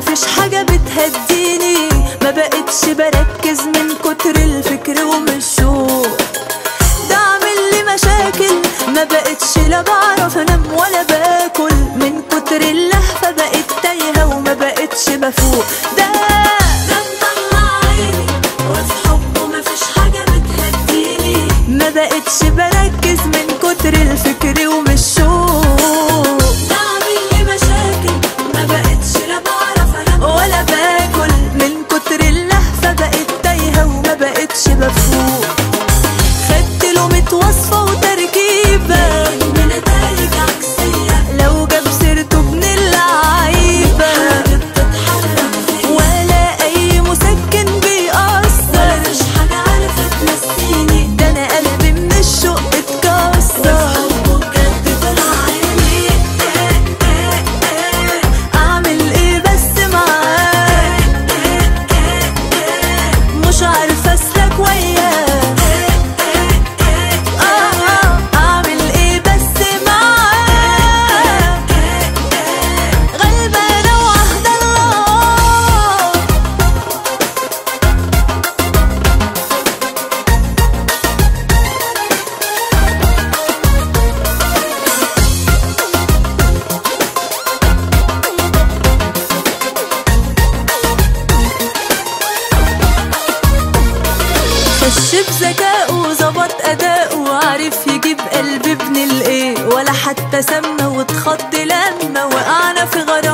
مفيش حاجة بتهديني. ما بقتش بركز من كتر الفكر ومش شوق ده عامل لي مشاكل ما بقتش لا بعرف انام ولا باكل. من كتر اللهفة بقت تايهة وما بقتش بفوق. ده بقتش بركز من كتر الفكر ومن لطيف ذكاؤه وظبط أداؤه وعارف يجيب قلب ابن الإيه. ولا حتى سمى واتخض لما وقعنا في غرام